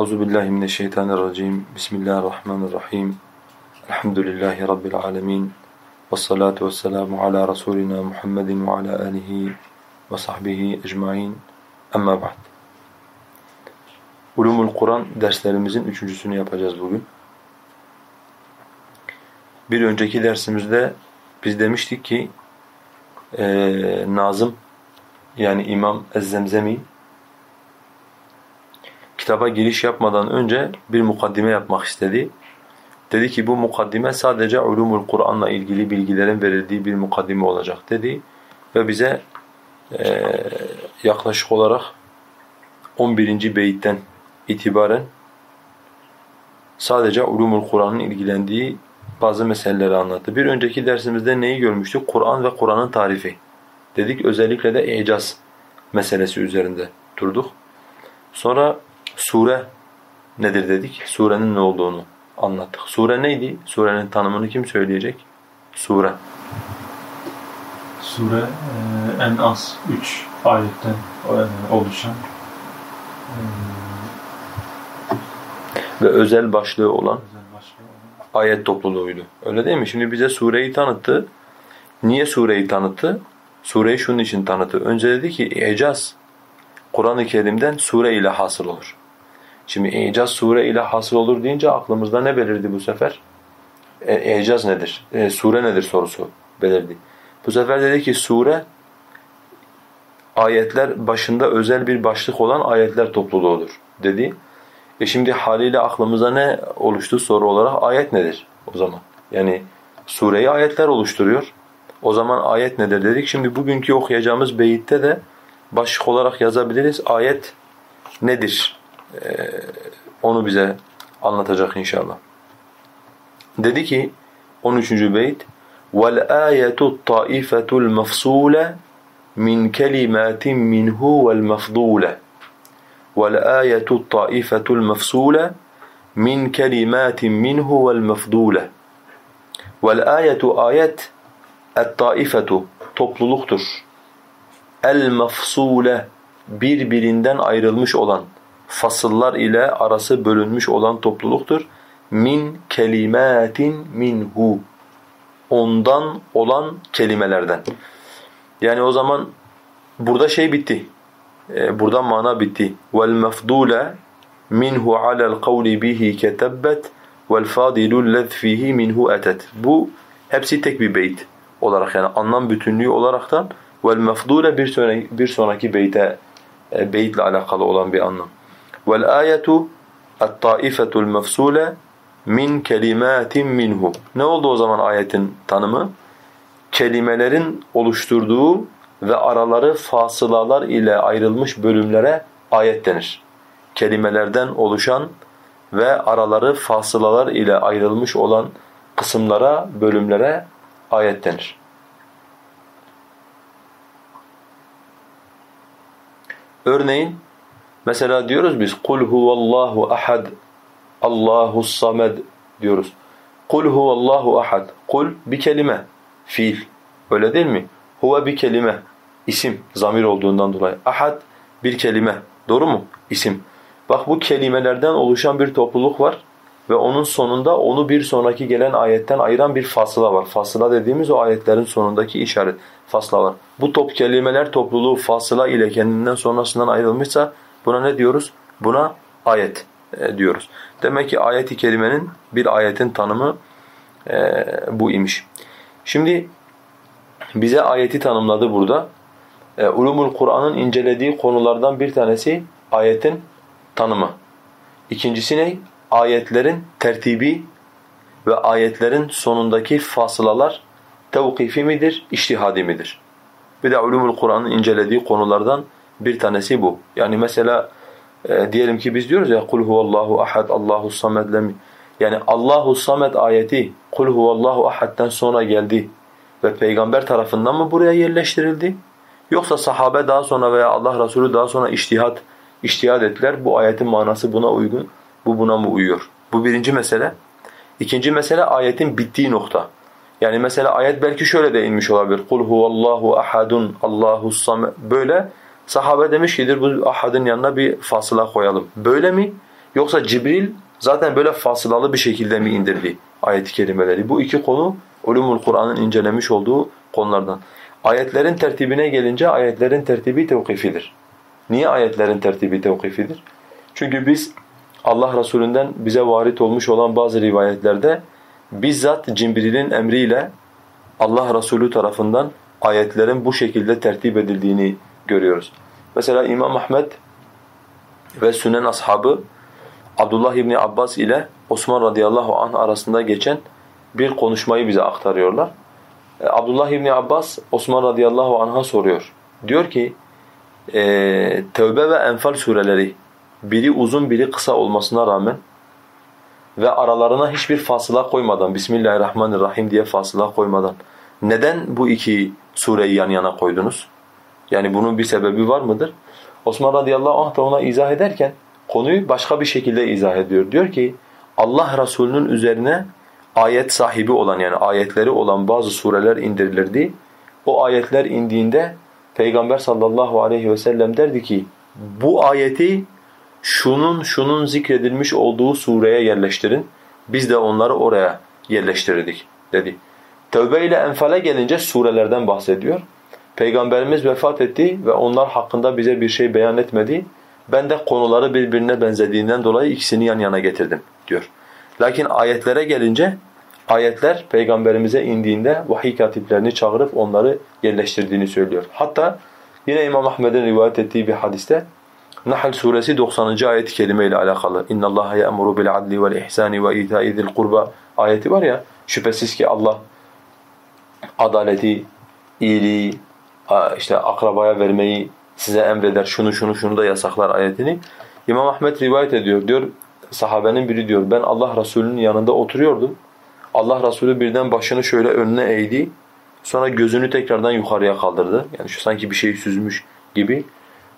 Euzu billahi mineşşeytanirracim. Bismillahirrahmanirrahim. Elhamdülillahi rabbil alamin. Ves salatu vesselamu ala rasulina Muhammedin ve ala alihi ve sahbihi ecmaîn. Amma ba'd. Ulumul Kur'an derslerimizin üçüncüsünü yapacağız bugün. Bir önceki dersimizde biz demiştik ki e, Nazım yani İmam Ez-Zemzemi kitaba giriş yapmadan önce bir mukaddime yapmak istedi. Dedi ki bu mukaddime sadece ulumul Kur'an'la ilgili bilgilerin verildiği bir mukaddime olacak dedi. Ve bize e, yaklaşık olarak 11. beyitten itibaren sadece ulumul Kur'an'ın ilgilendiği bazı meseleleri anlattı. Bir önceki dersimizde neyi görmüştük? Kur'an ve Kur'an'ın tarifi. Dedik özellikle de icaz meselesi üzerinde durduk. Sonra Sure nedir dedik? Surenin ne olduğunu anlattık. Sure neydi? Surenin tanımını kim söyleyecek? Sure. Sure e, en az üç ayetten e, oluşan e, ve özel başlığı olan ayet topluluğuydu. Öyle değil mi? Şimdi bize sureyi tanıttı. Niye sureyi tanıttı? Sureyi şunun için tanıttı. Önce dedi ki icaz Kur'an-ı Kerim'den sure ile hasıl olur. Şimdi icaz sure ile hasıl olur deyince aklımızda ne belirdi bu sefer? E, icaz nedir? E, sure nedir sorusu belirdi. Bu sefer dedi ki sure ayetler başında özel bir başlık olan ayetler topluluğudur dedi. E şimdi haliyle aklımıza ne oluştu soru olarak? Ayet nedir o zaman? Yani sureyi ayetler oluşturuyor. O zaman ayet nedir dedik. Şimdi bugünkü okuyacağımız beyitte de başlık olarak yazabiliriz. Ayet nedir? Ee, onu bize anlatacak inşallah. Dedi ki 13. beyt وَالْآيَةُ الطَّائِفَةُ الْمَفْصُولَ مِنْ كَلِمَاتٍ مِنْهُ وَالْمَفْضُولَ وَالْآيَةُ الطَّائِفَةُ الْمَفْصُولَ مِنْ كَلِمَاتٍ مِنْهُ وَالْمَفْضُولَ وَالْآيَةُ ayet اَتْطَائِفَةُ topluluktur. El-mafsule birbirinden ayrılmış olan fasıllar ile arası bölünmüş olan topluluktur. Min kelimatin minhu. Ondan olan kelimelerden. Yani o zaman burada şey bitti. Ee, burada mana bitti. Vel mefdule minhu alel kavli bihi ketebbet vel fadilu lez fihi minhu etet. Bu hepsi tek bir beyt olarak yani anlam bütünlüğü olaraktan vel mefdule bir sonraki bir sonraki beyte e, beytle alakalı olan bir anlam. وَالْآيَةُ الطَّائِفَةُ الْمَفْسُولَ min kelimatin minhu. Ne oldu o zaman ayetin tanımı? Kelimelerin oluşturduğu ve araları fasılalar ile ayrılmış bölümlere ayet denir. Kelimelerden oluşan ve araları fasılalar ile ayrılmış olan kısımlara, bölümlere ayet denir. Örneğin Mesela diyoruz biz kul huvallahu ahad Allahu samed diyoruz. Kul huvallahu ahad. Kul bir kelime, fiil. Öyle değil mi? Huve bir kelime, isim, zamir olduğundan dolayı. Ahad bir kelime. Doğru mu? İsim. Bak bu kelimelerden oluşan bir topluluk var ve onun sonunda onu bir sonraki gelen ayetten ayıran bir fasıla var. Fasıla dediğimiz o ayetlerin sonundaki işaret, fasla var. Bu top kelimeler topluluğu fasıla ile kendinden sonrasından ayrılmışsa Buna ne diyoruz? Buna ayet e, diyoruz. Demek ki ayet-i kerimenin bir ayetin tanımı e, bu imiş. Şimdi bize ayeti tanımladı burada. E, Ulumul Kur'an'ın incelediği konulardan bir tanesi ayetin tanımı. İkincisi ne? Ayetlerin tertibi ve ayetlerin sonundaki fasılalar tevkifi midir, iştihadi midir? Bir de Ulumul Kur'an'ın incelediği konulardan bir tanesi bu. Yani mesela e, diyelim ki biz diyoruz ya kul huvallahu ahad Allahu samed lem yani Allahu samed ayeti kul huvallahu ahad'ten sonra geldi ve peygamber tarafından mı buraya yerleştirildi? Yoksa sahabe daha sonra veya Allah Resulü daha sonra iştihat iştihad ettiler. Bu ayetin manası buna uygun. Bu buna mı uyuyor? Bu birinci mesele. İkinci mesele ayetin bittiği nokta. Yani mesela ayet belki şöyle de inmiş olabilir. Kul huvallahu ahadun Allahu samed böyle Sahabe demiş kidir bu ahadın yanına bir fasıla koyalım. Böyle mi? Yoksa Cibril zaten böyle fasılalı bir şekilde mi indirdi ayet-i kerimeleri? Bu iki konu Ulumul Kur'an'ın incelemiş olduğu konulardan. Ayetlerin tertibine gelince ayetlerin tertibi tevkifidir. Niye ayetlerin tertibi tevkifidir? Çünkü biz Allah Resulü'nden bize varit olmuş olan bazı rivayetlerde bizzat Cibril'in emriyle Allah Resulü tarafından ayetlerin bu şekilde tertip edildiğini görüyoruz. Mesela İmam Ahmed ve Sünen ashabı Abdullah İbni Abbas ile Osman radıyallahu anh arasında geçen bir konuşmayı bize aktarıyorlar. E, Abdullah İbni Abbas Osman radıyallahu anh'a soruyor. Diyor ki e, Tevbe ve Enfal sureleri biri uzun biri kısa olmasına rağmen ve aralarına hiçbir fasıla koymadan Bismillahirrahmanirrahim diye fasıla koymadan neden bu iki sureyi yan yana koydunuz? Yani bunun bir sebebi var mıdır? Osman radıyallahu anh da ona izah ederken konuyu başka bir şekilde izah ediyor. Diyor ki Allah Resulü'nün üzerine ayet sahibi olan yani ayetleri olan bazı sureler indirilirdi. O ayetler indiğinde Peygamber sallallahu aleyhi ve sellem derdi ki bu ayeti şunun şunun zikredilmiş olduğu sureye yerleştirin. Biz de onları oraya yerleştirirdik dedi. Tevbe ile Enfal'e gelince surelerden bahsediyor. Peygamberimiz vefat etti ve onlar hakkında bize bir şey beyan etmedi. Ben de konuları birbirine benzediğinden dolayı ikisini yan yana getirdim diyor. Lakin ayetlere gelince ayetler peygamberimize indiğinde vahiy katiplerini çağırıp onları yerleştirdiğini söylüyor. Hatta yine İmam Ahmed'in rivayet ettiği bir hadiste Nahl suresi 90. ayet-i kerime ile alakalı. İnna Allaha ya'muru bil adli vel ihsani ve ita'i zil kurba ayeti var ya şüphesiz ki Allah adaleti, iyiliği, işte akrabaya vermeyi size emreder, şunu şunu şunu da yasaklar ayetini. İmam Ahmed rivayet ediyor. Diyor sahabenin biri diyor ben Allah Resulü'nün yanında oturuyordum. Allah Resulü birden başını şöyle önüne eğdi. Sonra gözünü tekrardan yukarıya kaldırdı. Yani şu sanki bir şey süzmüş gibi.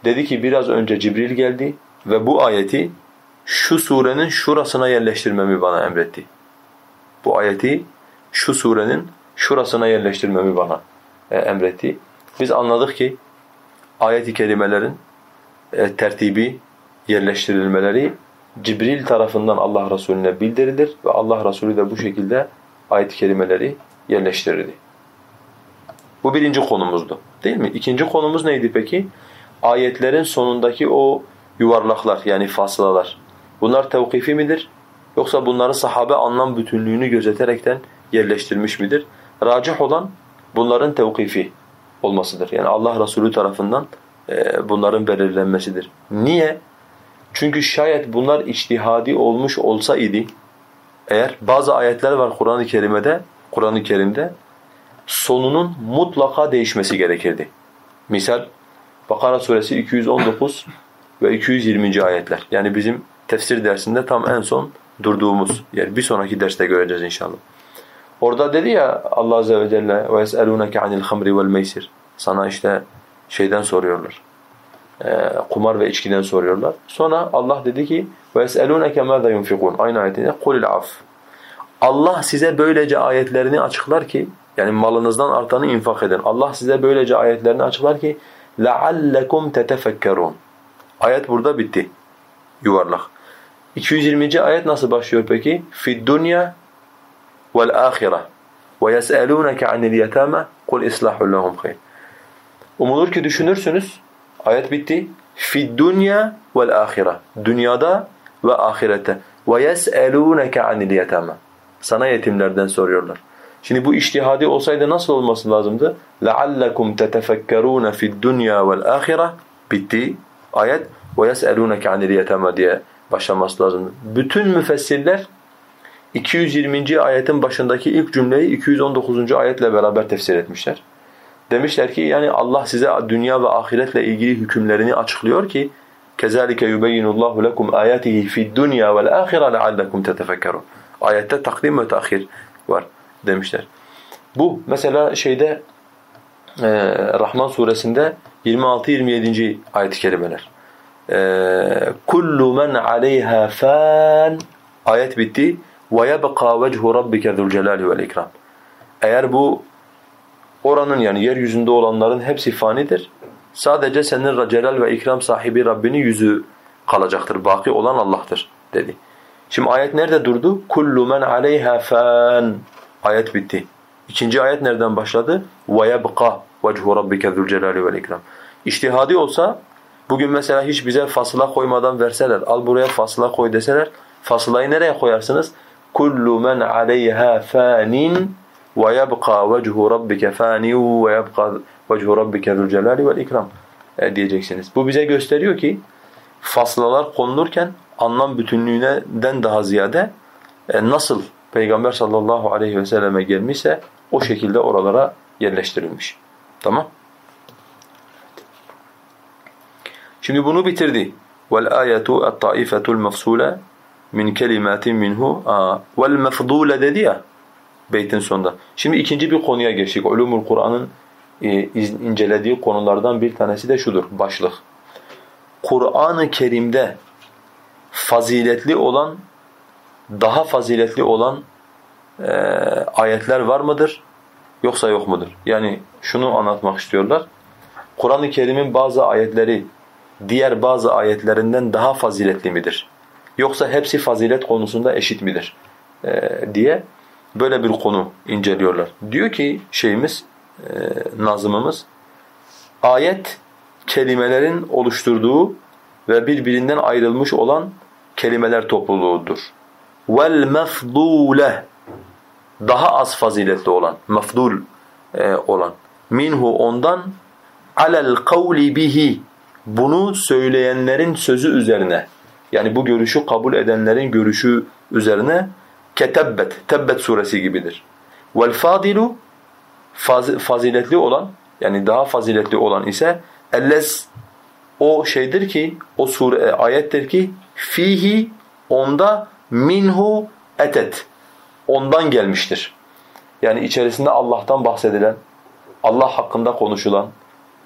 Dedi ki biraz önce Cibril geldi ve bu ayeti şu surenin şurasına yerleştirmemi bana emretti. Bu ayeti şu surenin şurasına yerleştirmemi bana e, emretti. Biz anladık ki ayet-i kerimelerin e, tertibi, yerleştirilmeleri Cibril tarafından Allah Resulüne bildirilir ve Allah Resulü de bu şekilde ayet-i kerimeleri yerleştirirdi. Bu birinci konumuzdu. Değil mi? İkinci konumuz neydi peki? Ayetlerin sonundaki o yuvarlaklar yani faslalar. Bunlar tevkifi midir? Yoksa bunları sahabe anlam bütünlüğünü gözeterekten yerleştirmiş midir? Racih olan bunların tevkifi olmasıdır. Yani Allah Resulü tarafından e, bunların belirlenmesidir. Niye? Çünkü şayet bunlar içtihadi olmuş olsa idi, eğer bazı ayetler var Kur'an-ı Kerim'de, Kur'an-ı Kerim'de sonunun mutlaka değişmesi gerekirdi. Misal Bakara suresi 219 ve 220. ayetler. Yani bizim tefsir dersinde tam en son durduğumuz yer. Bir sonraki derste göreceğiz inşallah. Orada dedi ya Allah azze ve celle ve yes'alunke anil hamri vel meysir. Sana işte şeyden soruyorlar. E, kumar ve içkiden soruyorlar. Sonra Allah dedi ki ve yes'alunke maza yunfikun. Aynı ayetinde kulil af. Allah size böylece ayetlerini açıklar ki yani malınızdan artanı infak edin. Allah size böylece ayetlerini açıklar ki لَعَلَّكُمْ تَتَفَكَّرُونَ Ayet burada bitti. Yuvarlak. 220. ayet nasıl başlıyor peki? فِي الدُّنْيَا وَالْآخِرَةِ وَيَسْأَلُونَكَ عَنِ الْيَتَامَ قُلْ إِصْلَحُ لَهُمْ خَيْرٌ Umulur ki düşünürsünüz. Ayet bitti. فِي الدُّنْيَا وَالْآخِرَةِ Dünyada ve ahirette. وَيَسْأَلُونَكَ عَنِ الْيَتَامَ Sana yetimlerden soruyorlar. Şimdi bu iştihadi olsaydı nasıl olması lazımdı? لَعَلَّكُمْ تَتَفَكَّرُونَ فِي الدُّنْيَا وَالْآخِرَةِ Bitti ayet. وَيَسْأَلُونَكَ عَنِ الْيَتَامَ diye başlaması lazımdı. Bütün müfessirler 220. ayetin başındaki ilk cümleyi 219. ayetle beraber tefsir etmişler. Demişler ki yani Allah size dünya ve ahiretle ilgili hükümlerini açıklıyor ki kezalike yubeyyinullahu lekum ayatihi fi'd dunya vel ahire leallekum tetefekkerun. Ayette takdim ve tahir var demişler. Bu mesela şeyde e, Rahman suresinde 26-27. ayet-i kerimeler. E, kullu men aleyha fan ayet bitti. وَيَبْقَى وَجْهُ رَبِّكَ ذُو الْجَلَالِ وَالْاِكْرَامِ Eğer bu oranın yani yeryüzünde olanların hepsi fanidir. Sadece senin celal ve ikram sahibi Rabbinin yüzü kalacaktır. Baki olan Allah'tır dedi. Şimdi ayet nerede durdu? Kullu men aleyha fan. Ayet bitti. İkinci ayet nereden başladı? Ve yebqa vechu rabbike zul celali vel ikram. İçtihadi olsa bugün mesela hiç bize fasıla koymadan verseler, al buraya fasıla koy deseler, fasılayı nereye koyarsınız? Kullu men aleyha fanin ve yebqa vechu rabbike fani ve yebqa vechu rabbike zul celali vel ikram e, diyeceksiniz. Bu bize gösteriyor ki faslalar konulurken anlam bütünlüğünden daha ziyade e, nasıl Peygamber sallallahu aleyhi ve selleme gelmişse o şekilde oralara yerleştirilmiş. Tamam? Şimdi bunu bitirdi. Ayetu et-taifetul mefsule min kelimatin minhu vel mefdule dedi ya beytin sonunda. Şimdi ikinci bir konuya geçtik. Ulumul Kur'an'ın e, incelediği konulardan bir tanesi de şudur başlık. Kur'an-ı Kerim'de faziletli olan daha faziletli olan e, ayetler var mıdır yoksa yok mudur? Yani şunu anlatmak istiyorlar. Kur'an-ı Kerim'in bazı ayetleri diğer bazı ayetlerinden daha faziletli midir? Yoksa hepsi fazilet konusunda eşit midir? E, diye böyle bir konu inceliyorlar. Diyor ki şeyimiz, e, nazımımız, ayet kelimelerin oluşturduğu ve birbirinden ayrılmış olan kelimeler topluluğudur. Mefdule daha az faziletli olan, mefdul e, olan. Minhu ondan alel kavli bihi bunu söyleyenlerin sözü üzerine yani bu görüşü kabul edenlerin görüşü üzerine ketebbet, tebbet suresi gibidir. Vel fadilu faz, faziletli olan yani daha faziletli olan ise ellez o şeydir ki o sure e, ayettir ki fihi onda minhu etet ondan gelmiştir. Yani içerisinde Allah'tan bahsedilen, Allah hakkında konuşulan,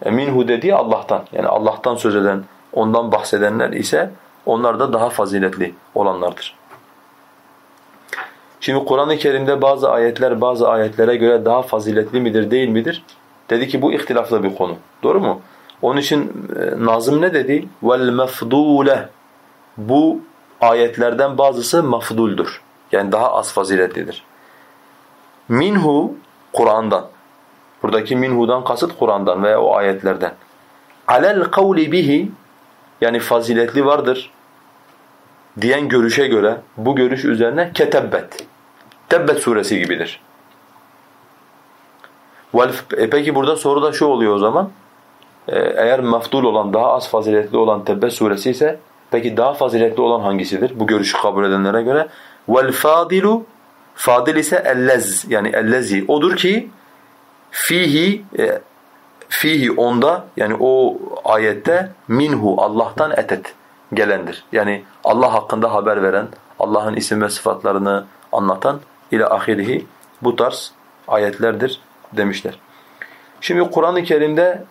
e, minhu dediği Allah'tan yani Allah'tan söz eden, ondan bahsedenler ise onlar da daha faziletli olanlardır. Şimdi Kur'an-ı Kerim'de bazı ayetler bazı ayetlere göre daha faziletli midir değil midir? Dedi ki bu ihtilaflı bir konu. Doğru mu? Onun için e, Nazım ne dedi? Mefdule. Bu ayetlerden bazısı mafduldur. Yani daha az faziletlidir. Minhu Kur'an'dan. Buradaki minhu'dan kasıt Kur'an'dan veya o ayetlerden. Alel kavli bihi yani faziletli vardır diyen görüşe göre bu görüş üzerine ketebbet. Tebbet suresi gibidir. E peki burada soru da şu oluyor o zaman. E, eğer mefdul olan, daha az faziletli olan Tebbet suresi ise peki daha faziletli olan hangisidir? Bu görüşü kabul edenlere göre. Fadilu Fadil ise ellez yani ellezi odur ki fihi e, fihi onda yani o ayette minhu Allah'tan etet gelendir. Yani Allah hakkında haber veren, Allah'ın isim ve sıfatlarını anlatan ile ahirihi bu tarz ayetlerdir demişler. Şimdi Kur'an-ı Kerim'de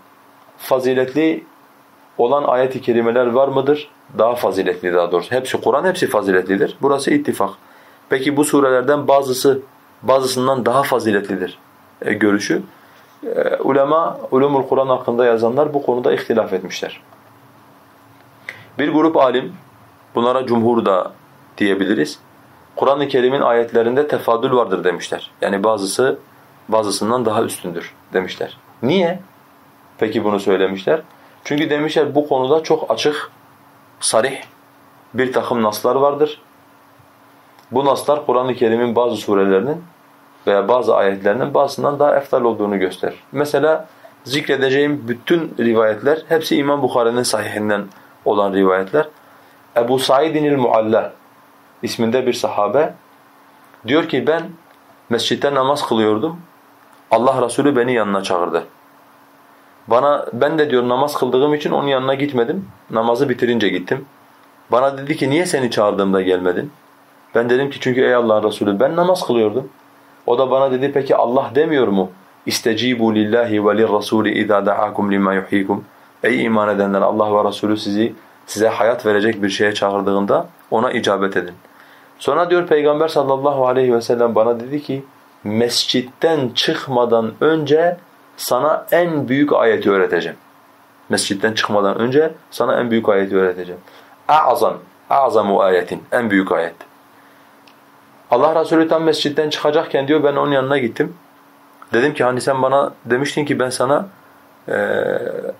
faziletli olan ayet-i kerimeler var mıdır? Daha faziletli daha doğrusu. Hepsi Kur'an hepsi faziletlidir. Burası ittifak. Peki bu surelerden bazısı bazısından daha faziletlidir e, görüşü. E, ulema ulumul Kur'an hakkında yazanlar bu konuda ihtilaf etmişler. Bir grup alim bunlara cumhur da diyebiliriz. Kur'an-ı Kerim'in ayetlerinde tefadül vardır demişler. Yani bazısı bazısından daha üstündür demişler. Niye? Peki bunu söylemişler. Çünkü demişler bu konuda çok açık, sarih bir takım naslar vardır. Bu naslar Kur'an-ı Kerim'in bazı surelerinin veya bazı ayetlerinin bazısından daha eftal olduğunu gösterir. Mesela zikredeceğim bütün rivayetler hepsi İmam Bukhari'nin sahihinden olan rivayetler. Ebu Said'in el-Mualla isminde bir sahabe diyor ki ben mescitte namaz kılıyordum. Allah Resulü beni yanına çağırdı. Bana ben de diyor namaz kıldığım için onun yanına gitmedim. Namazı bitirince gittim. Bana dedi ki niye seni çağırdığımda gelmedin? Ben dedim ki çünkü ey Allah'ın Resulü ben namaz kılıyordum. O da bana dedi peki Allah demiyor mu? İstecibu lillahi ve lirrasuli iza da'akum lima yuhyikum. Ey iman edenler Allah ve Resulü sizi size hayat verecek bir şeye çağırdığında ona icabet edin. Sonra diyor Peygamber sallallahu aleyhi ve sellem bana dedi ki mescitten çıkmadan önce sana en büyük ayeti öğreteceğim. Mescitten çıkmadan önce sana en büyük ayeti öğreteceğim. A'zan A'zamu ayetin. En büyük ayet. Allah Resulü tam mescitten çıkacakken diyor ben onun yanına gittim. Dedim ki hani sen bana demiştin ki ben sana e,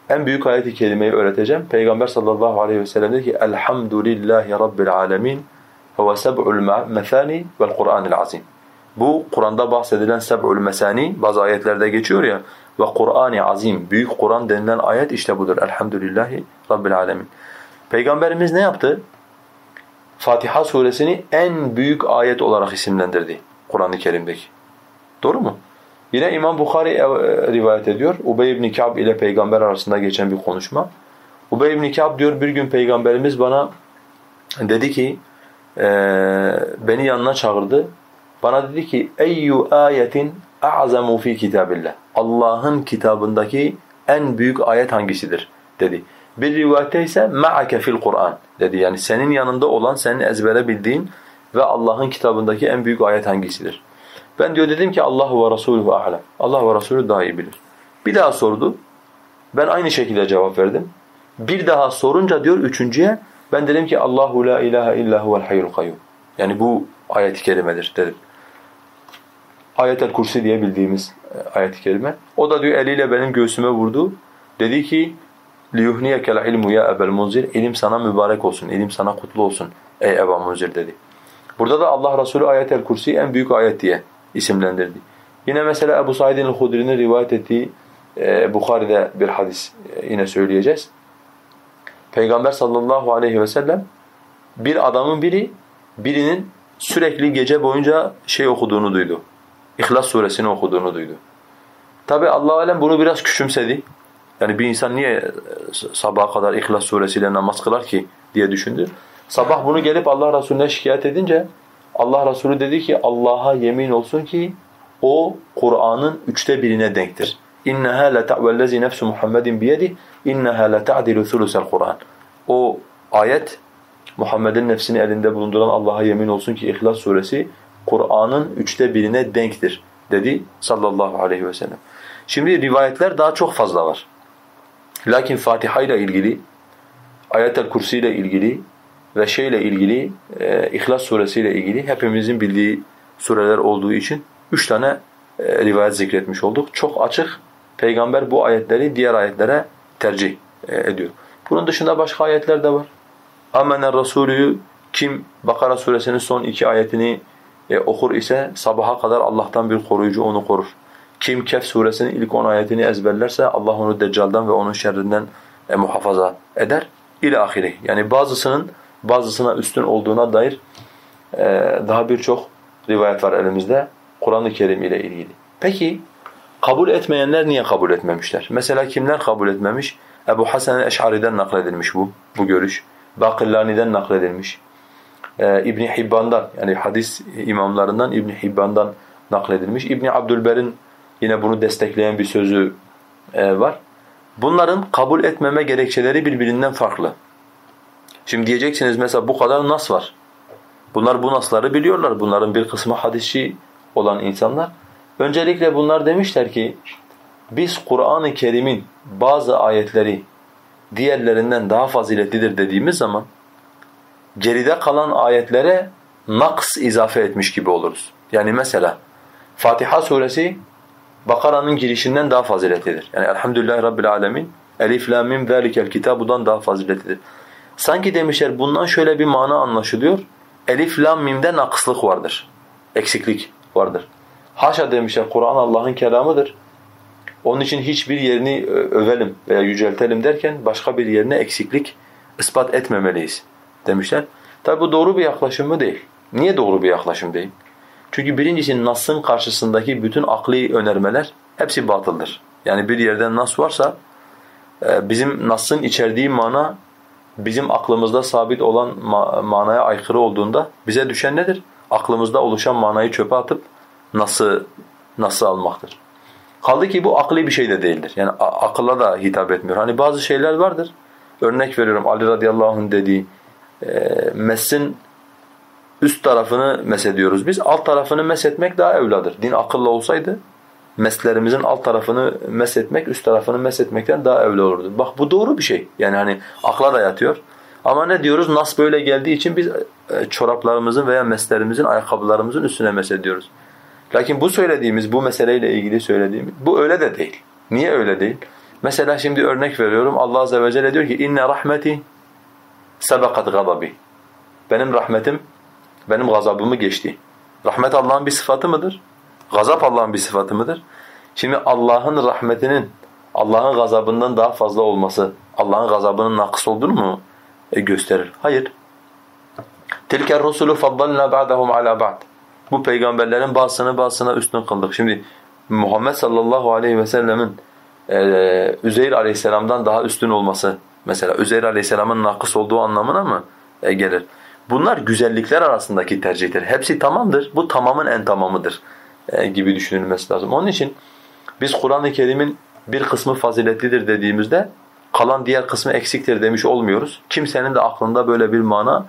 en büyük ayet-i kerimeyi öğreteceğim. Peygamber sallallahu aleyhi ve sellem dedi ki Elhamdülillahi Rabbil alemin ve seb'ul mesani vel Kur'anil azim. Bu Kur'an'da bahsedilen seb'ul mesani bazı ayetlerde geçiyor ya ve Kur'an-ı azim büyük Kur'an denilen ayet işte budur. Elhamdülillahi Rabbil alemin. Peygamberimiz ne yaptı? Fatiha suresini en büyük ayet olarak isimlendirdi Kur'an-ı Kerim'deki. Doğru mu? Yine İmam Bukhari e, rivayet ediyor. Ubey ibn Ka'b ile peygamber arasında geçen bir konuşma. Ubey ibn Ka'b diyor bir gün peygamberimiz bana dedi ki e, beni yanına çağırdı. Bana dedi ki eyyu ayetin a'zamu fi kitabillah. Allah'ın kitabındaki en büyük ayet hangisidir dedi. Bir rivayette ise ma'ake fil Kur'an dedi. Yani senin yanında olan, senin ezbere bildiğin ve Allah'ın kitabındaki en büyük ayet hangisidir? Ben diyor dedim ki Allah ve Resulü alem. Allah ve Resulü daha iyi bilir. Bir daha sordu. Ben aynı şekilde cevap verdim. Bir daha sorunca diyor üçüncüye ben dedim ki Allahu la ilahe illa huvel hayyul kayyum. Yani bu ayet-i kerimedir dedim. Ayet-el Kursi diye bildiğimiz e, ayet-i kerime. O da diyor eliyle benim göğsüme vurdu. Dedi ki لِيُهْنِيَكَ الْعِلْمُ يَا اَبَا الْمُنْزِرِ İlim sana mübarek olsun, ilim sana kutlu olsun ey Ebu Munzir dedi. Burada da Allah Resulü ayet-el Kursi en büyük ayet diye isimlendirdi. Yine mesela Ebu Said'in Hudri'nin rivayet ettiği e, Bukhari'de bir hadis e, yine söyleyeceğiz. Peygamber sallallahu aleyhi ve sellem bir adamın biri birinin sürekli gece boyunca şey okuduğunu duydu. İhlas suresini okuduğunu duydu. Tabi Allah alem bunu biraz küçümsedi. Yani bir insan niye e, sabaha kadar İhlas suresiyle namaz kılar ki diye düşündü. Sabah bunu gelip Allah Resulüne şikayet edince Allah Resulü dedi ki Allah'a yemin olsun ki o Kur'an'ın üçte birine denktir. İnneha la ta'vellezi nefsu Muhammedin biyedi inneha la ta'dilu sulusel Kur'an. O ayet Muhammed'in nefsini elinde bulunduran Allah'a yemin olsun ki İhlas suresi Kur'an'ın üçte birine denktir dedi sallallahu aleyhi ve sellem. Şimdi rivayetler daha çok fazla var. Lakin Fatiha ile ilgili, Ayet-el Kursi ile ilgili ve şeyle ilgili, e, İhlas suresi ile ilgili hepimizin bildiği sureler olduğu için üç tane e, rivayet zikretmiş olduk. Çok açık, Peygamber bu ayetleri diğer ayetlere tercih e, ediyor. Bunun dışında başka ayetler de var. Amener Resulü kim Bakara suresinin son iki ayetini e, okur ise sabaha kadar Allah'tan bir koruyucu onu korur. Kim Kehf suresinin ilk on ayetini ezberlerse Allah onu Deccal'dan ve onun şerrinden e, muhafaza eder. İle ahiri. Yani bazısının bazısına üstün olduğuna dair e, daha birçok rivayet var elimizde Kur'an-ı Kerim ile ilgili. Peki kabul etmeyenler niye kabul etmemişler? Mesela kimler kabul etmemiş? Ebu Hasan el-Eş'ari'den nakledilmiş bu bu görüş. Bakillani'den nakledilmiş. Ee, İbn Hibban'dan yani hadis imamlarından İbn Hibban'dan nakledilmiş. İbn Abdülber'in yine bunu destekleyen bir sözü e, var. Bunların kabul etmeme gerekçeleri birbirinden farklı. Şimdi diyeceksiniz mesela bu kadar nas var. Bunlar bu nasları biliyorlar. Bunların bir kısmı hadisçi olan insanlar. Öncelikle bunlar demişler ki biz Kur'an-ı Kerim'in bazı ayetleri diğerlerinden daha faziletlidir dediğimiz zaman geride kalan ayetlere naks izafe etmiş gibi oluruz. Yani mesela Fatiha suresi Bakara'nın girişinden daha faziletlidir. Yani Elhamdülillahi Rabbil Alemin Elif la mim zalikel kitabudan daha faziletlidir. Sanki demişler bundan şöyle bir mana anlaşılıyor. Elif lam mimde nakıslık vardır. Eksiklik vardır. Haşa demişler Kur'an Allah'ın kelamıdır. Onun için hiçbir yerini övelim veya yüceltelim derken başka bir yerine eksiklik ispat etmemeliyiz demişler. Tabi bu doğru bir yaklaşım mı değil. Niye doğru bir yaklaşım değil? Çünkü birincisi Nas'ın karşısındaki bütün akli önermeler hepsi batıldır. Yani bir yerden Nas varsa e, bizim Nas'ın içerdiği mana bizim aklımızda sabit olan manaya aykırı olduğunda bize düşen nedir? Aklımızda oluşan manayı çöpe atıp Nas'ı Nas'ı almaktır. Kaldı ki bu akli bir şey de değildir. Yani akılla da hitap etmiyor. Hani bazı şeyler vardır. Örnek veriyorum Ali radıyallahu anh dediği e, mesin üst tarafını mesediyoruz biz. Alt tarafını mesetmek daha evladır. Din akıllı olsaydı meslerimizin alt tarafını mesetmek üst tarafını mesetmekten daha evli olurdu. Bak bu doğru bir şey. Yani hani akla da yatıyor. Ama ne diyoruz? Nas böyle geldiği için biz e, çoraplarımızın veya meslerimizin, ayakkabılarımızın üstüne mesediyoruz. Lakin bu söylediğimiz, bu meseleyle ilgili söylediğimiz, bu öyle de değil. Niye öyle değil? Mesela şimdi örnek veriyorum. Allah Azze ve Celle diyor ki inne rahmeti sebekat gadabi. Benim rahmetim benim gazabımı geçti. Rahmet Allah'ın bir sıfatı mıdır? Gazap Allah'ın bir sıfatı mıdır? Şimdi Allah'ın rahmetinin Allah'ın gazabından daha fazla olması Allah'ın gazabının nakıs olduğunu mu e, gösterir? Hayır. Tilker rusulu faddalna ba'dahum ala ba'd. Bu peygamberlerin bazısını bazısına üstün kıldık. Şimdi Muhammed sallallahu aleyhi ve sellemin e, Üzeyr aleyhisselamdan daha üstün olması mesela Üzeyr aleyhisselamın nakıs olduğu anlamına mı e, gelir? Bunlar güzellikler arasındaki tercihtir. Hepsi tamamdır. Bu tamamın en tamamıdır gibi düşünülmesi lazım. Onun için biz Kur'an-ı Kerim'in bir kısmı faziletlidir dediğimizde kalan diğer kısmı eksiktir demiş olmuyoruz. Kimsenin de aklında böyle bir mana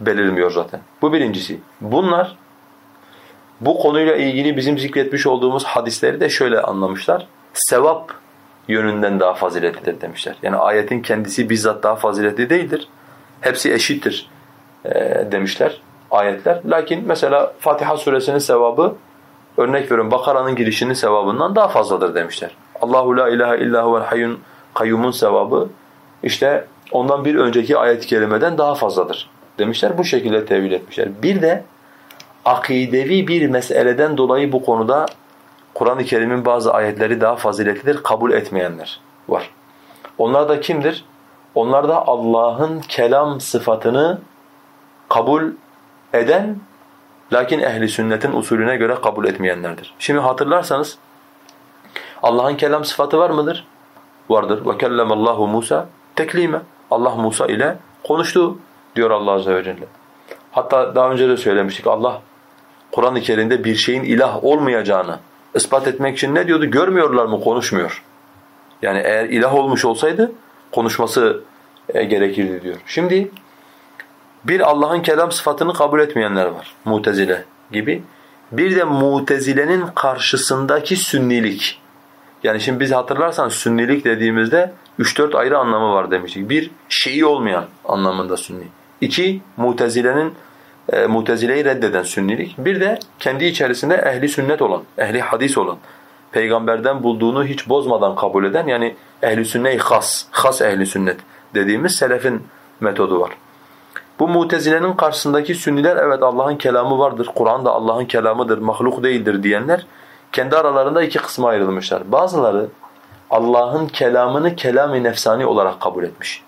belirmiyor zaten. Bu birincisi. Bunlar bu konuyla ilgili bizim zikretmiş olduğumuz hadisleri de şöyle anlamışlar. Sevap yönünden daha faziletlidir demişler. Yani ayetin kendisi bizzat daha faziletli değildir. Hepsi eşittir e, demişler ayetler. Lakin mesela Fatiha suresinin sevabı örnek veriyorum Bakara'nın girişinin sevabından daha fazladır demişler. Allahu la ilahe illa huvel hayyun kayyumun sevabı işte ondan bir önceki ayet-i kerimeden daha fazladır demişler. Bu şekilde tevil etmişler. Bir de akidevi bir meseleden dolayı bu konuda Kur'an-ı Kerim'in bazı ayetleri daha faziletlidir kabul etmeyenler var. Onlar da kimdir? Onlar da Allah'ın kelam sıfatını kabul eden lakin ehli sünnetin usulüne göre kabul etmeyenlerdir. Şimdi hatırlarsanız Allah'ın kelam sıfatı var mıdır? Vardır. Ve kellemallahu Musa teklime. Allah Musa ile konuştu diyor Allah azze ve celle. Hatta daha önce de söylemiştik. Allah Kur'an-ı Kerim'de bir şeyin ilah olmayacağını ispat etmek için ne diyordu? Görmüyorlar mı? Konuşmuyor. Yani eğer ilah olmuş olsaydı konuşması e, gerekirdi diyor. Şimdi bir Allah'ın kelam sıfatını kabul etmeyenler var. Mutezile gibi. Bir de Mutezile'nin karşısındaki sünnilik. Yani şimdi biz hatırlarsan sünnilik dediğimizde 3-4 ayrı anlamı var demiştik. Bir, şeyi olmayan anlamında sünni. İki, Mutezile'nin e, Mutezile'yi reddeden sünnilik. Bir de kendi içerisinde ehli sünnet olan, ehli hadis olan, peygamberden bulduğunu hiç bozmadan kabul eden yani ehli sünnet has, has ehli sünnet dediğimiz selefin metodu var. Bu mutezilenin karşısındaki sünniler evet Allah'ın kelamı vardır, Kur'an da Allah'ın kelamıdır, mahluk değildir diyenler kendi aralarında iki kısma ayrılmışlar. Bazıları Allah'ın kelamını kelam-ı nefsani olarak kabul etmiş.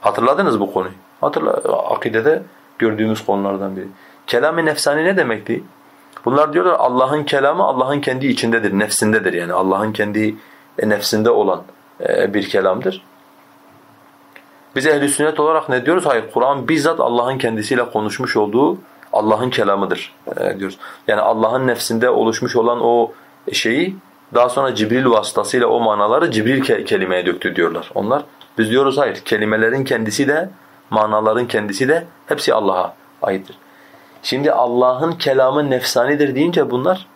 Hatırladınız bu konuyu. Hatırla, akidede gördüğümüz konulardan biri. Kelam-ı nefsani ne demekti? Bunlar diyorlar Allah'ın kelamı Allah'ın kendi içindedir, nefsindedir yani Allah'ın kendi nefsinde olan e, bir kelamdır. Biz ehli sünnet olarak ne diyoruz? Hayır, Kur'an bizzat Allah'ın kendisiyle konuşmuş olduğu Allah'ın kelamıdır e, diyoruz. Yani Allah'ın nefsinde oluşmuş olan o şeyi daha sonra Cibril vasıtasıyla o manaları Cibril ke kelimeye döktü diyorlar. Onlar biz diyoruz hayır, kelimelerin kendisi de manaların kendisi de hepsi Allah'a aittir. Şimdi Allah'ın kelamı nefsanidir deyince bunlar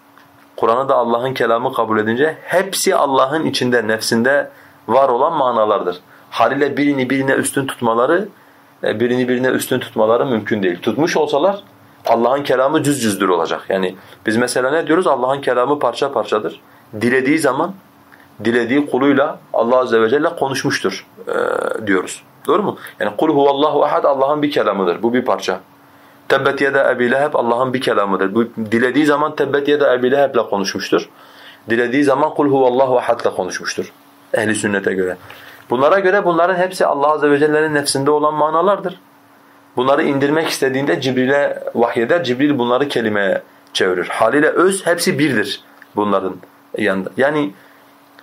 Kur'an'ı da Allah'ın kelamı kabul edince hepsi Allah'ın içinde, nefsinde var olan manalardır haliyle birini birine üstün tutmaları e, birini birine üstün tutmaları mümkün değil. Tutmuş olsalar Allah'ın kelamı cüz cüzdür olacak. Yani biz mesela ne diyoruz? Allah'ın kelamı parça parçadır. Dilediği zaman dilediği kuluyla Allah azze ve celle konuşmuştur e, diyoruz. Doğru mu? Yani kul huvallahu ahad Allah'ın bir kelamıdır. Bu bir parça. Tebbet yeda Ebi Leheb Allah'ın bir kelamıdır. Bu dilediği zaman tebbet yeda Ebi Leheb'le konuşmuştur. Dilediği zaman kul huvallahu ahad'la konuşmuştur. Ehli sünnete göre. Bunlara göre bunların hepsi Allah Azze ve Celle'nin nefsinde olan manalardır. Bunları indirmek istediğinde Cibril'e vahyeder, Cibril bunları kelimeye çevirir. Haliyle öz hepsi birdir bunların yanında. Yani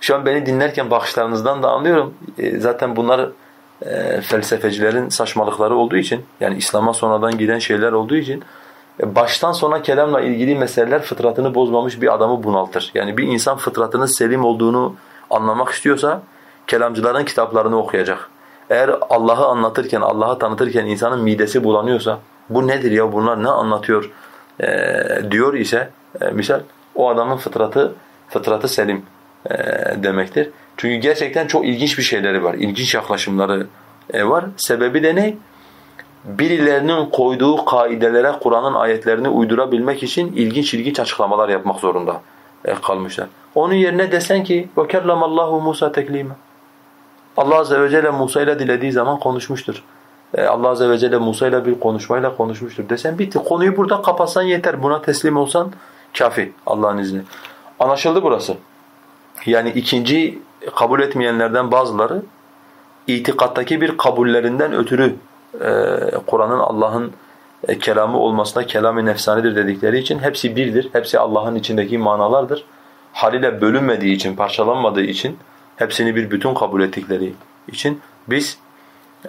şu an beni dinlerken bakışlarınızdan da anlıyorum. E, zaten bunlar e, felsefecilerin saçmalıkları olduğu için, yani İslam'a sonradan giden şeyler olduğu için e, baştan sona kelamla ilgili meseleler fıtratını bozmamış bir adamı bunaltır. Yani bir insan fıtratının selim olduğunu anlamak istiyorsa kelamcıların kitaplarını okuyacak. Eğer Allah'ı anlatırken, Allah'ı tanıtırken insanın midesi bulanıyorsa bu nedir ya bunlar ne anlatıyor e, diyor ise e, misal o adamın fıtratı fıtratı selim e, demektir. Çünkü gerçekten çok ilginç bir şeyleri var. İlginç yaklaşımları e, var. Sebebi de ne? Birilerinin koyduğu kaidelere Kur'an'ın ayetlerini uydurabilmek için ilginç ilginç açıklamalar yapmak zorunda e, kalmışlar. Onun yerine desen ki وَكَرَّمَ اللّٰهُ Musa teklime. Allah Azze ve Celle Musa ile dilediği zaman konuşmuştur. E, Allah Azze ve Celle Musa ile bir konuşmayla konuşmuştur desen bitti. Konuyu burada kapatsan yeter. Buna teslim olsan kafi Allah'ın izni. Anlaşıldı burası. Yani ikinci kabul etmeyenlerden bazıları itikattaki bir kabullerinden ötürü e, Kur'an'ın Allah'ın e, kelamı olmasına kelam-ı nefsanidir dedikleri için hepsi birdir. Hepsi Allah'ın içindeki manalardır. Haliyle bölünmediği için, parçalanmadığı için, hepsini bir bütün kabul ettikleri için biz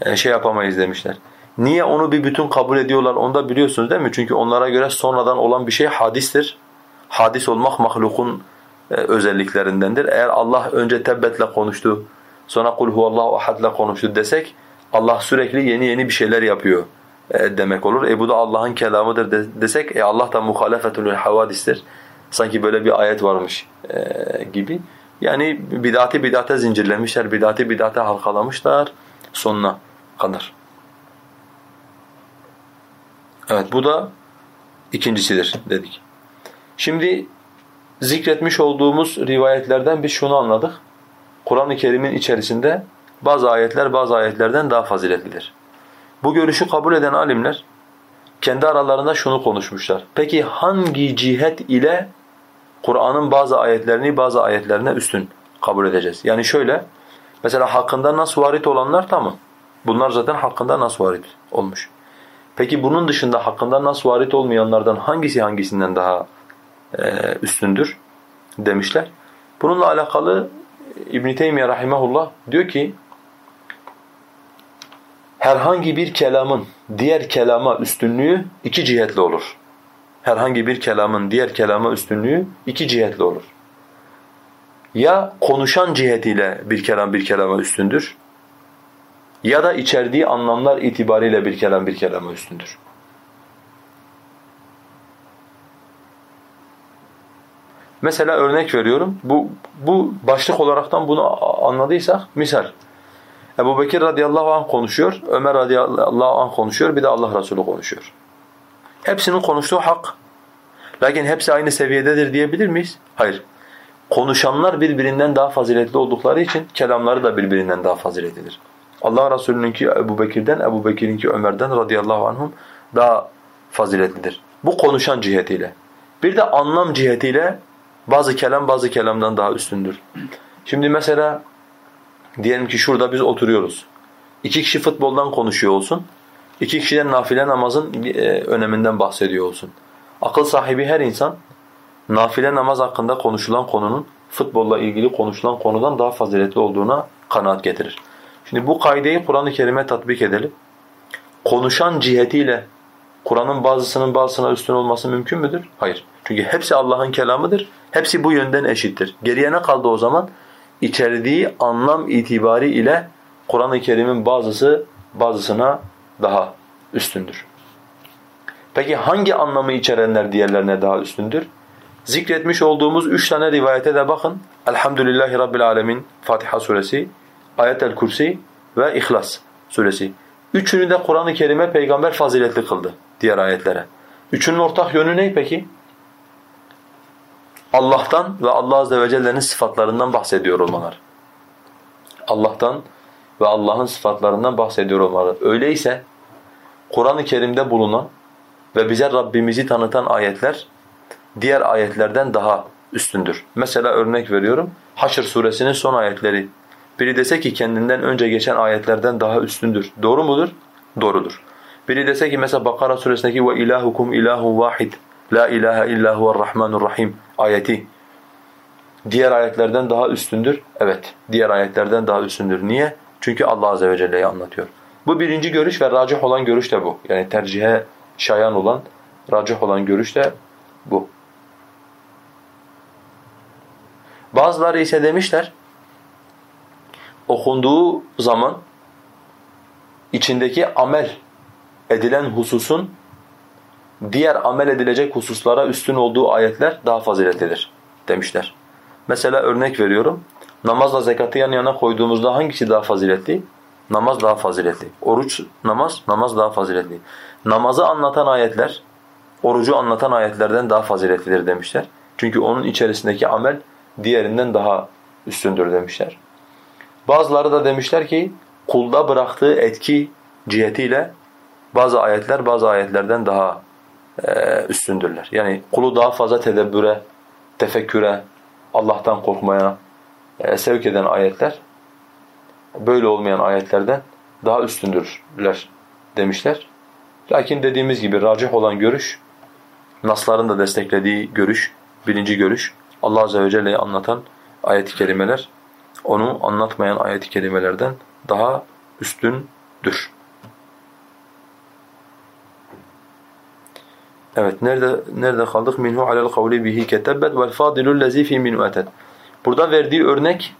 e, şey yapamayız demişler. Niye onu bir bütün kabul ediyorlar onu da biliyorsunuz değil mi? Çünkü onlara göre sonradan olan bir şey hadistir. Hadis olmak mahlukun e, özelliklerindendir. Eğer Allah önce tebbetle konuştu, sonra kul huvallahu ahadla konuştu desek Allah sürekli yeni yeni bir şeyler yapıyor e, demek olur. E bu da Allah'ın kelamıdır desek e Allah da muhalefetül havadistir. Sanki böyle bir ayet varmış gibi. Yani bid'ati bid'ate zincirlemişler, bid'ati bid'ate halkalamışlar sonuna kadar. Evet bu da ikincisidir dedik. Şimdi zikretmiş olduğumuz rivayetlerden biz şunu anladık. Kur'an-ı Kerim'in içerisinde bazı ayetler bazı ayetlerden daha faziletlidir. Bu görüşü kabul eden alimler kendi aralarında şunu konuşmuşlar. Peki hangi cihet ile Kur'an'ın bazı ayetlerini bazı ayetlerine üstün kabul edeceğiz? Yani şöyle, mesela hakkında nas varit olanlar tamam. Bunlar zaten hakkında nas varit olmuş. Peki bunun dışında hakkında nas varit olmayanlardan hangisi hangisinden daha e, üstündür demişler. Bununla alakalı İbn Teymiyye rahimehullah diyor ki herhangi bir kelamın diğer kelama üstünlüğü iki cihetle olur. Herhangi bir kelamın diğer kelama üstünlüğü iki cihetle olur. Ya konuşan cihetiyle bir kelam bir kelama üstündür ya da içerdiği anlamlar itibariyle bir kelam bir kelama üstündür. Mesela örnek veriyorum. Bu bu başlık olaraktan bunu anladıysak misal Ebu Bekir radıyallahu anh konuşuyor, Ömer radıyallahu anh konuşuyor, bir de Allah Resulü konuşuyor. Hepsinin konuştuğu hak. Lakin hepsi aynı seviyededir diyebilir miyiz? Hayır. Konuşanlar birbirinden daha faziletli oldukları için kelamları da birbirinden daha faziletlidir. Allah Resulü'nünki Ebu Bekir'den, Ebu Bekir'inki Ömer'den radıyallahu anhum daha faziletlidir. Bu konuşan cihetiyle. Bir de anlam cihetiyle bazı kelam bazı kelamdan daha üstündür. Şimdi mesela diyelim ki şurada biz oturuyoruz. İki kişi futboldan konuşuyor olsun. İki kişiden nafile namazın e, öneminden bahsediyor olsun. Akıl sahibi her insan nafile namaz hakkında konuşulan konunun futbolla ilgili konuşulan konudan daha faziletli olduğuna kanaat getirir. Şimdi bu kaideyi Kur'an-ı Kerim'e tatbik edelim. Konuşan cihetiyle Kur'an'ın bazısının bazısına üstün olması mümkün müdür? Hayır. Çünkü hepsi Allah'ın kelamıdır. Hepsi bu yönden eşittir. Geriye ne kaldı o zaman? İçerdiği anlam itibari ile Kur'an-ı Kerim'in bazısı bazısına daha üstündür. Peki hangi anlamı içerenler diğerlerine daha üstündür? Zikretmiş olduğumuz üç tane rivayete de bakın. Elhamdülillahi Rabbil Alemin Fatiha suresi, Ayet-el Kursi ve İhlas suresi. Üçünü de Kur'an-ı Kerim'e peygamber faziletli kıldı diğer ayetlere. Üçünün ortak yönü ne peki? Allah'tan ve Allah azze ve celle'nin sıfatlarından bahsediyor olmalar. Allah'tan ve Allah'ın sıfatlarından bahsediyor olmaları. Öyleyse Kur'an-ı Kerim'de bulunan ve bize Rabbimizi tanıtan ayetler diğer ayetlerden daha üstündür. Mesela örnek veriyorum. Haşr suresinin son ayetleri. Biri dese ki kendinden önce geçen ayetlerden daha üstündür. Doğru mudur? Doğrudur. Biri dese ki mesela Bakara suresindeki ve ilahukum ilahun vahid La ilahe illa huve'r rahim ayeti diğer ayetlerden daha üstündür. Evet, diğer ayetlerden daha üstündür. Niye? Çünkü Allah azze ve celle'yi anlatıyor. Bu birinci görüş ve racih olan görüş de bu. Yani tercihe şayan olan, racih olan görüş de bu. Bazıları ise demişler, okunduğu zaman içindeki amel edilen hususun diğer amel edilecek hususlara üstün olduğu ayetler daha faziletlidir demişler. Mesela örnek veriyorum. Namazla zekatı yan yana koyduğumuzda hangisi daha faziletli? namaz daha faziletli. Oruç, namaz, namaz daha faziletli. Namazı anlatan ayetler, orucu anlatan ayetlerden daha faziletlidir demişler. Çünkü onun içerisindeki amel diğerinden daha üstündür demişler. Bazıları da demişler ki kulda bıraktığı etki cihetiyle bazı ayetler bazı ayetlerden daha e, üstündürler. Yani kulu daha fazla tedebbüre, tefekküre, Allah'tan korkmaya e, sevk eden ayetler böyle olmayan ayetlerden daha üstündürler demişler. Lakin dediğimiz gibi racih olan görüş, nasların da desteklediği görüş, birinci görüş, Allah Azze ve Celle'yi anlatan ayet-i kerimeler, onu anlatmayan ayet-i kerimelerden daha üstündür. Evet, nerede nerede kaldık? Minhu alel kavli bihi ketebbet vel fadilul lezi fi minhu Burada verdiği örnek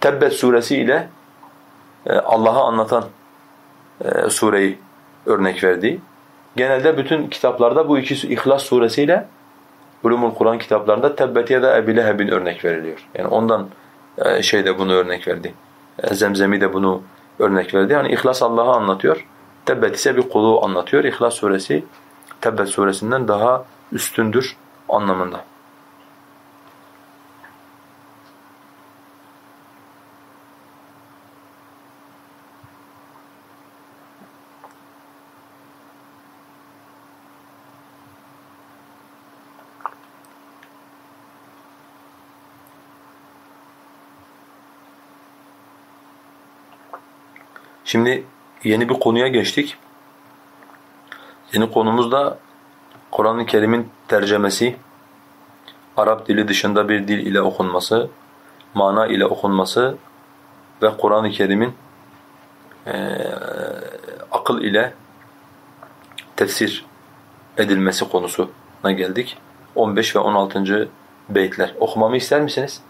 Tebbet suresi ile e, Allah'ı anlatan e, sureyi örnek verdi. Genelde bütün kitaplarda bu iki İhlas suresiyle Ulumul Kur'an kitaplarında Tebbet ya da Ebi Leheb'in örnek veriliyor. Yani ondan e, şey de bunu örnek verdi. Zemzemi de bunu örnek verdi. Yani İhlas Allah'ı anlatıyor. Tebbet ise bir kulu anlatıyor. İhlas suresi Tebbet suresinden daha üstündür anlamında. Şimdi yeni bir konuya geçtik. Yeni konumuz da Kur'an-ı Kerim'in tercemesi, Arap dili dışında bir dil ile okunması, mana ile okunması ve Kur'an-ı Kerim'in e, akıl ile tefsir edilmesi konusuna geldik. 15 ve 16. beytler. Okumamı ister misiniz?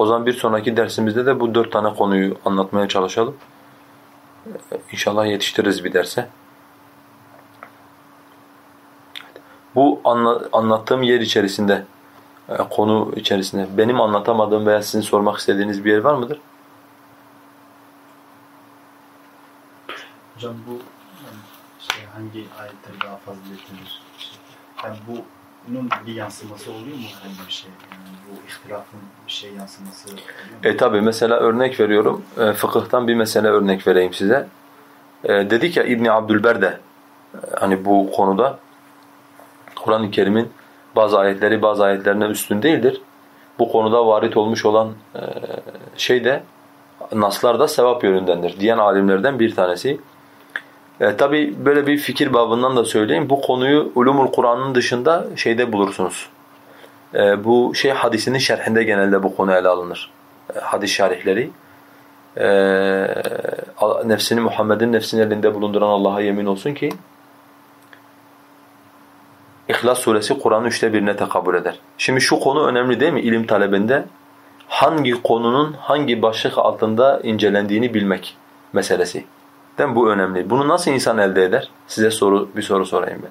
O zaman bir sonraki dersimizde de bu dört tane konuyu anlatmaya çalışalım. İnşallah yetiştiririz bir derse. Bu anlattığım yer içerisinde, e, konu içerisinde benim anlatamadığım veya sizin sormak istediğiniz bir yer var mıdır? Hocam bu şey hangi ayetler daha fazla faziletlidir? Yani bu bunun bir yansıması oluyor mu herhangi bir şey? Bu ihtilafın bir şey yansıması? E tabi mesela örnek veriyorum. E, fıkıhtan bir mesele örnek vereyim size. E, dedik ya İbn Abdülber de e, hani bu konuda Kur'an-ı Kerim'in bazı ayetleri bazı ayetlerine üstün değildir. Bu konuda varit olmuş olan e, şey de naslar da sevap yönündendir diyen alimlerden bir tanesi. E, Tabi böyle bir fikir babından da söyleyeyim. Bu konuyu ulumul Kur'an'ın dışında şeyde bulursunuz. E, bu şey hadisinin şerhinde genelde bu konu ele alınır. E, hadis şerihleri. E, nefsini Muhammed'in nefsini elinde bulunduran Allah'a yemin olsun ki İhlas suresi Kur'an'ın üçte birine tekabül eder. Şimdi şu konu önemli değil mi ilim talebinde? Hangi konunun hangi başlık altında incelendiğini bilmek meselesi. Değil Bu önemli. Bunu nasıl insan elde eder? Size soru bir soru sorayım ben.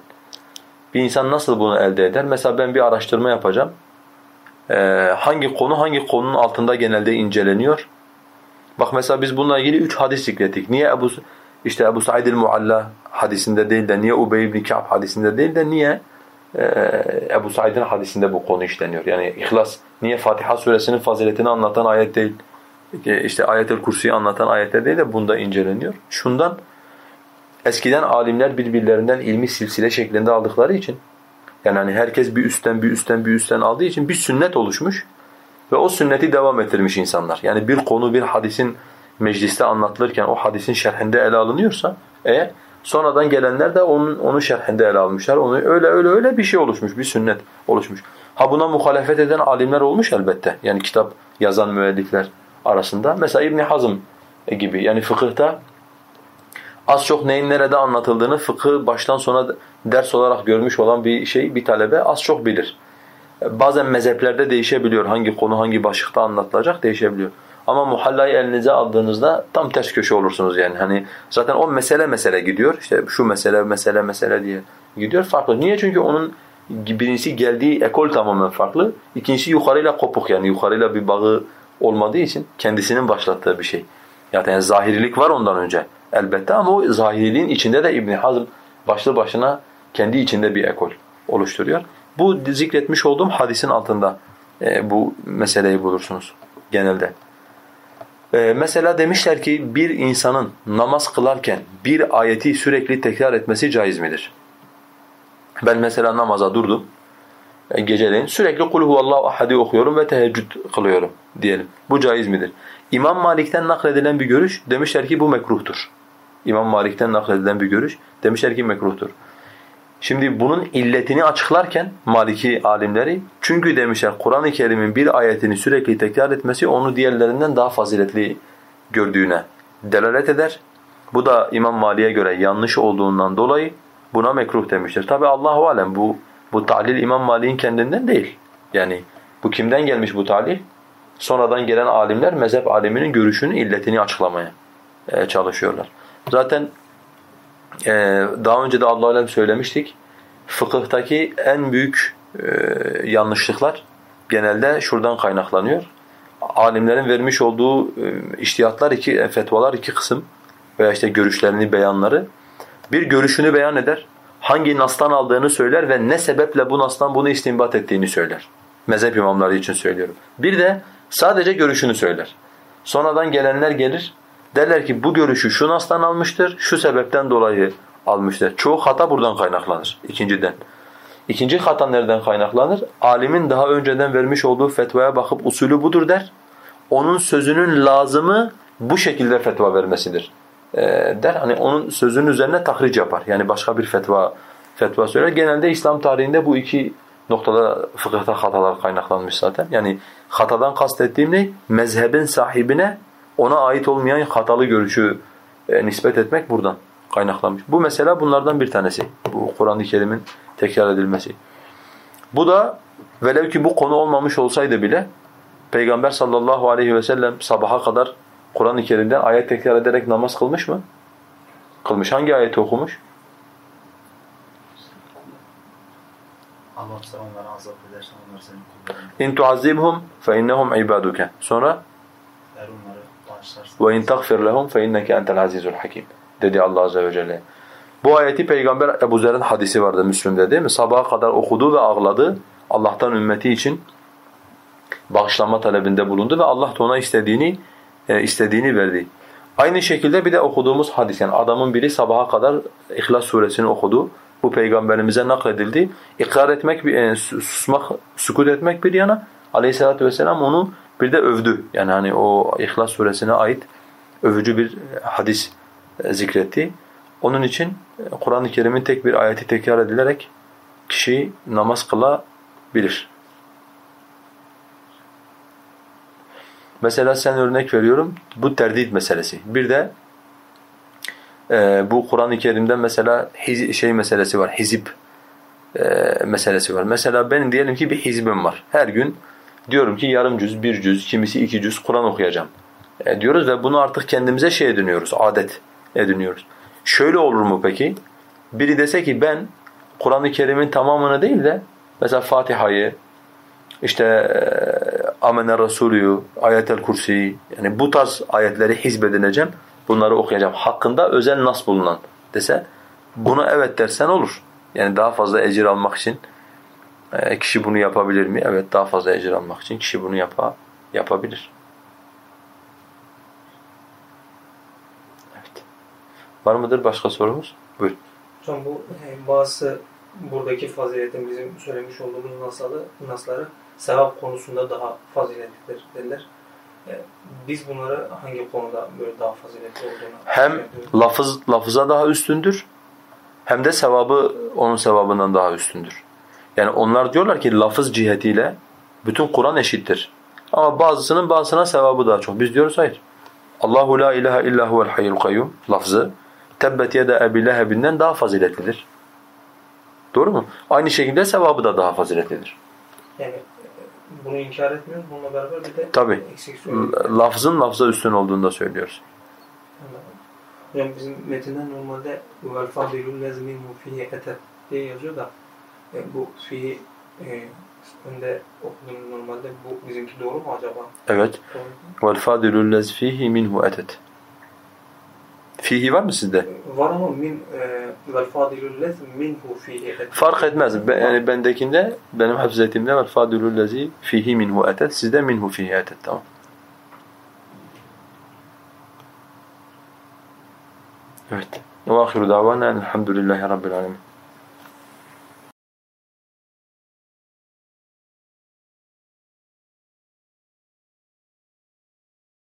Bir insan nasıl bunu elde eder? Mesela ben bir araştırma yapacağım. Ee, hangi konu hangi konunun altında genelde inceleniyor? Bak mesela biz bununla ilgili üç hadis zikrettik. Niye Ebu işte Ebu Said el-Mualla hadisinde değil de niye Ubey ibn Ka'b hadisinde değil de niye e, Ebu Said'in hadisinde bu konu işleniyor? Yani İhlas niye Fatiha suresinin faziletini anlatan ayet değil? İşte ayet-el kursiyi anlatan ayette değil de bunda inceleniyor. Şundan eskiden alimler birbirlerinden ilmi silsile şeklinde aldıkları için yani hani herkes bir üstten bir üstten bir üstten aldığı için bir sünnet oluşmuş ve o sünneti devam ettirmiş insanlar. Yani bir konu bir hadisin mecliste anlatılırken o hadisin şerhinde ele alınıyorsa eğer sonradan gelenler de onun onu şerhinde ele almışlar. Onu öyle öyle öyle bir şey oluşmuş, bir sünnet oluşmuş. Ha buna muhalefet eden alimler olmuş elbette. Yani kitap yazan müellifler arasında. Mesela İbn Hazm gibi yani fıkıhta az çok neyin nerede anlatıldığını fıkıh baştan sona ders olarak görmüş olan bir şey bir talebe az çok bilir. Bazen mezheplerde değişebiliyor. Hangi konu hangi başlıkta anlatılacak değişebiliyor. Ama muhallayı elinize aldığınızda tam ters köşe olursunuz yani. Hani zaten o mesele mesele gidiyor. İşte şu mesele mesele mesele diye gidiyor farklı. Niye? Çünkü onun birincisi geldiği ekol tamamen farklı. İkincisi yukarıyla kopuk yani yukarıyla bir bağı olmadığı için kendisinin başlattığı bir şey. Yani zahirilik var ondan önce elbette ama o zahiriliğin içinde de İbn Hazm başlı başına kendi içinde bir ekol oluşturuyor. Bu zikretmiş olduğum hadisin altında e, bu meseleyi bulursunuz genelde. E, mesela demişler ki bir insanın namaz kılarken bir ayeti sürekli tekrar etmesi caiz midir? Ben mesela namaza durdum. E, geceleyin sürekli kul huvallahu ahadi okuyorum ve teheccüd kılıyorum diyelim. Bu caiz midir? İmam Malik'ten nakledilen bir görüş demişler ki bu mekruhtur. İmam Malik'ten nakledilen bir görüş demişler ki mekruhtur. Şimdi bunun illetini açıklarken Maliki alimleri çünkü demişler Kur'an-ı Kerim'in bir ayetini sürekli tekrar etmesi onu diğerlerinden daha faziletli gördüğüne delalet eder. Bu da İmam Mali'ye göre yanlış olduğundan dolayı buna mekruh demiştir. Tabi Allahu alem bu bu talil İmam Malik'in kendinden değil. Yani bu kimden gelmiş bu talil? Sonradan gelen alimler mezhep aliminin görüşünün illetini açıklamaya e, çalışıyorlar. Zaten e, daha önce de Allah alem söylemiştik. Fıkıhtaki en büyük e, yanlışlıklar genelde şuradan kaynaklanıyor. Alimlerin vermiş olduğu e, iştihatlar iki fetvalar iki kısım veya işte görüşlerini beyanları. Bir görüşünü beyan eder, hangi nastan aldığını söyler ve ne sebeple bu nastan bunu istinbat ettiğini söyler. Mezhep imamları için söylüyorum. Bir de sadece görüşünü söyler. Sonradan gelenler gelir, derler ki bu görüşü şu nastan almıştır, şu sebepten dolayı almıştır. Çoğu hata buradan kaynaklanır, ikinciden. İkinci hata nereden kaynaklanır? Alimin daha önceden vermiş olduğu fetvaya bakıp usulü budur der. Onun sözünün lazımı bu şekilde fetva vermesidir e, der. Hani onun sözünün üzerine tahric yapar. Yani başka bir fetva fetva söyler. Genelde İslam tarihinde bu iki noktada fıkıhta hatalar kaynaklanmış zaten. Yani hatadan kastettiğim ne? Mezhebin sahibine ona ait olmayan hatalı görüşü e, nispet etmek buradan kaynaklanmış. Bu mesela bunlardan bir tanesi. Bu Kur'an-ı Kerim'in tekrar edilmesi. Bu da velev ki bu konu olmamış olsaydı bile Peygamber sallallahu aleyhi ve sellem sabaha kadar Kur'an-ı Kerim'den ayet tekrar ederek namaz kılmış mı? Kılmış. Hangi ayeti okumuş? Allah onları azap edersen onlar senin kulların. İn tuazibhum fe innahum ibaduke. Sonra Eğer onları bağışlarsan. ve in tagfir lehum fe inneke entel azizul hakim. Dedi Allah azze ve celle. Bu ayeti Peygamber Ebu Zer'in hadisi vardı Müslüm'de değil mi? Sabaha kadar okudu ve ağladı. Allah'tan ümmeti için bağışlanma talebinde bulundu ve Allah da ona istediğini e, istediğini verdi. Aynı şekilde bir de okuduğumuz hadis yani adamın biri sabaha kadar İhlas suresini okudu. Bu peygamberimize nakledildi. İkrar etmek, e, susmak, sukut etmek bir yana Aleyhisselatü vesselam onu bir de övdü. Yani hani o İhlas suresine ait övücü bir hadis e, zikretti. Onun için e, Kur'an-ı Kerim'in tek bir ayeti tekrar edilerek kişi namaz kılabilir. Mesela sen örnek veriyorum bu terdit meselesi. Bir de e, bu Kur'an-ı Kerim'de mesela hiz, şey meselesi var, hizip e, meselesi var. Mesela ben diyelim ki bir hizbim var. Her gün diyorum ki yarım cüz, bir cüz, kimisi iki cüz Kur'an okuyacağım e, diyoruz ve bunu artık kendimize şey ediniyoruz, adet ediniyoruz. Şöyle olur mu peki? Biri dese ki ben Kur'an-ı Kerim'in tamamını değil de mesela Fatiha'yı, işte e, Amene Resulü, Ayetel Kursi yani bu tarz ayetleri hizbedineceğim. Bunları okuyacağım. Hakkında özel nas bulunan dese buna evet dersen olur. Yani daha fazla ecir almak için e, kişi bunu yapabilir mi? Evet daha fazla ecir almak için kişi bunu yapa, yapabilir. Evet. Var mıdır başka sorumuz? Buyurun. Hocam bu e, bazı buradaki faziletin bizim söylemiş olduğumuz nasları, nasları sevap konusunda daha faziletlidir derler. E, biz bunları hangi konuda böyle daha faziletli olduğunu Hem lafız lafıza daha üstündür hem de sevabı onun sevabından daha üstündür. Yani onlar diyorlar ki lafız cihetiyle bütün Kur'an eşittir. Ama bazısının bazısına sevabı daha çok. Biz diyoruz hayır. Allahu la ilahe illa huvel hayyul kayyum lafzı tebbet yede ebi lehebinden daha faziletlidir. Doğru mu? Aynı şekilde sevabı da daha faziletlidir. Yani bunu inkar etmiyoruz. Bununla beraber bir de Tabii. eksik söylüyoruz. Lafzın lafza üstün olduğunu da söylüyoruz. Yani bizim metinden normalde vel fadilul lezmin fihi etet diye yazıyor da e, bu fihi e, önde okuduğumuz normalde bu bizimki doğru mu acaba? Evet. Vel fadilul lezfihi minhu etet. Fihi var mı sizde? Var ama min e, vel fadilul lez minhu fihi. Fark etmez. Ben, yani bendekinde, benim hafız ettiğimde وَالْفَاضِلُ الَّذِي فِيهِ مِنْهُ أَتَتْ Sizde minhu fihi أَتَتْ. Tamam. Evet. وآخر دعوانا الحمد لله رب العالمين